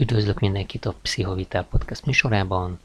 Üdvözlök mindenkit a Pszichovitel Podcast műsorában.